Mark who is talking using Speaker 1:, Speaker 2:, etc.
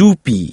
Speaker 1: Tupi